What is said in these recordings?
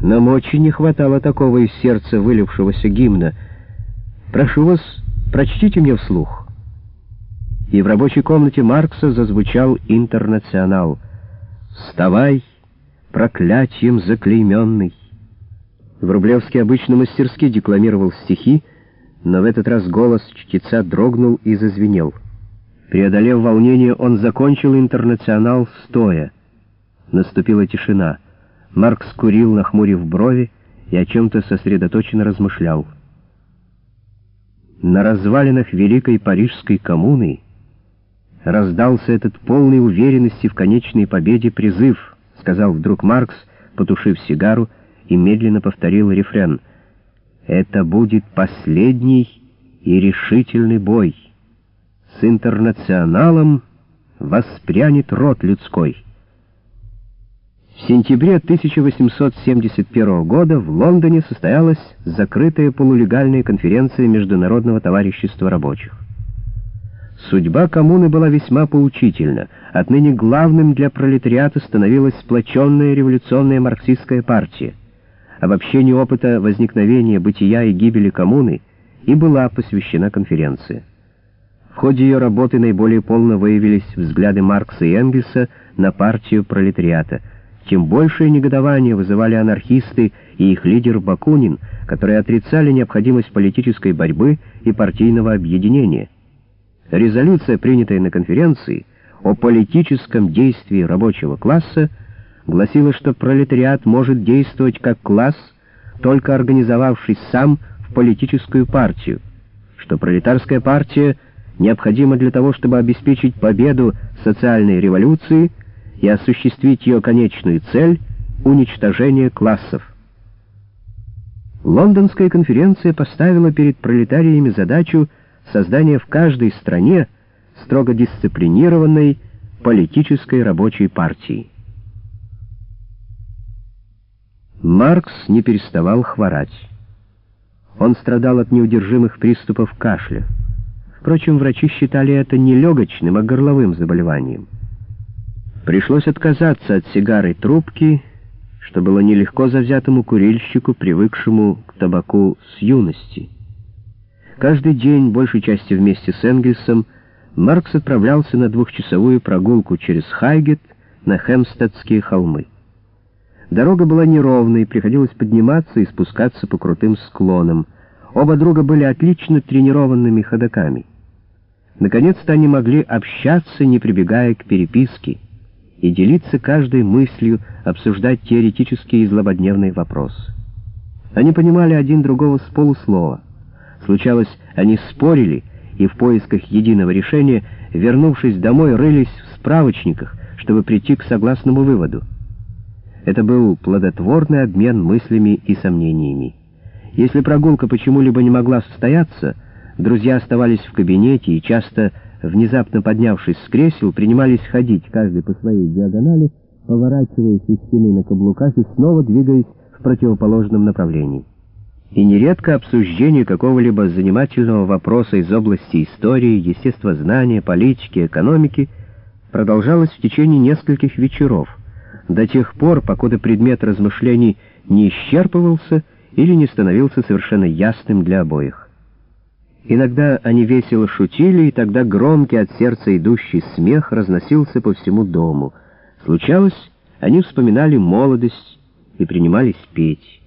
Нам очень не хватало такого из сердца вылившегося гимна. Прошу вас, прочтите мне вслух. И в рабочей комнате Маркса зазвучал «Интернационал». «Вставай, проклятием заклейменный!» Врублевский обычно мастерски декламировал стихи, но в этот раз голос чтеца дрогнул и зазвенел. Преодолев волнение, он закончил «Интернационал» стоя. Наступила тишина. Маркс курил, нахмурив брови, и о чем-то сосредоточенно размышлял. На развалинах Великой Парижской коммуны раздался этот полный уверенности в конечной победе призыв, сказал вдруг Маркс, потушив сигару, и медленно повторил рефрен. «Это будет последний и решительный бой. С интернационалом воспрянет род людской». В сентябре 1871 года в Лондоне состоялась закрытая полулегальная конференция Международного товарищества рабочих. Судьба коммуны была весьма поучительна. Отныне главным для пролетариата становилась сплоченная революционная марксистская партия. Обобщению опыта возникновения, бытия и гибели коммуны и была посвящена конференция. В ходе ее работы наиболее полно выявились взгляды Маркса и Энгельса на партию пролетариата — тем большее негодование вызывали анархисты и их лидер Бакунин, которые отрицали необходимость политической борьбы и партийного объединения. Резолюция, принятая на конференции о политическом действии рабочего класса, гласила, что пролетариат может действовать как класс, только организовавшись сам в политическую партию, что пролетарская партия необходима для того, чтобы обеспечить победу социальной революции – и осуществить ее конечную цель — уничтожение классов. Лондонская конференция поставила перед пролетариями задачу создания в каждой стране строго дисциплинированной политической рабочей партии. Маркс не переставал хворать. Он страдал от неудержимых приступов кашля. Впрочем, врачи считали это не легочным, а горловым заболеванием. Пришлось отказаться от сигары трубки, что было нелегко завзятому курильщику, привыкшему к табаку с юности. Каждый день, большей частью вместе с Энгельсом, Маркс отправлялся на двухчасовую прогулку через Хайгет на Хемстедские холмы. Дорога была неровной, приходилось подниматься и спускаться по крутым склонам. Оба друга были отлично тренированными ходоками. Наконец-то они могли общаться, не прибегая к переписке и делиться каждой мыслью, обсуждать теоретические и злободневные вопросы. Они понимали один другого с полуслова. Случалось, они спорили, и в поисках единого решения, вернувшись домой, рылись в справочниках, чтобы прийти к согласному выводу. Это был плодотворный обмен мыслями и сомнениями. Если прогулка почему-либо не могла состояться, друзья оставались в кабинете и часто внезапно поднявшись с кресел, принимались ходить, каждый по своей диагонали, поворачиваясь из стены на каблуках и снова двигаясь в противоположном направлении. И нередко обсуждение какого-либо занимательного вопроса из области истории, естествознания, политики, экономики продолжалось в течение нескольких вечеров, до тех пор, покуда предмет размышлений не исчерпывался или не становился совершенно ясным для обоих. Иногда они весело шутили, и тогда громкий от сердца идущий смех разносился по всему дому. Случалось, они вспоминали молодость и принимались петь.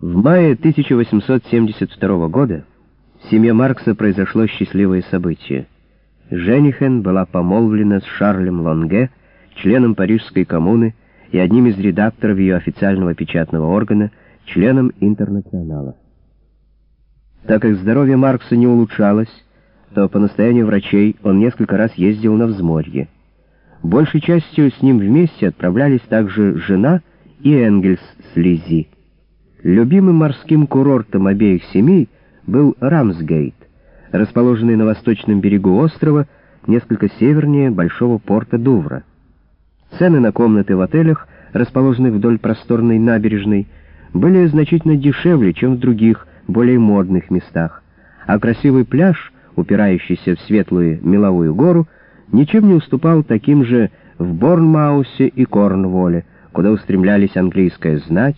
В мае 1872 года в семье Маркса произошло счастливое событие. Женихен была помолвлена с Шарлем Лонге, членом Парижской коммуны и одним из редакторов ее официального печатного органа, членом Интернационала. Так как здоровье Маркса не улучшалось, то по настоянию врачей он несколько раз ездил на взморье. Большей частью с ним вместе отправлялись также жена и Энгельс с Лизи. Любимым морским курортом обеих семей был Рамсгейт, расположенный на восточном берегу острова, несколько севернее большого порта Дувра. Цены на комнаты в отелях, расположенных вдоль просторной набережной, были значительно дешевле, чем в других, более модных местах, а красивый пляж, упирающийся в светлую меловую гору, ничем не уступал таким же в Борнмаусе и Корнволле, куда устремлялись английская знать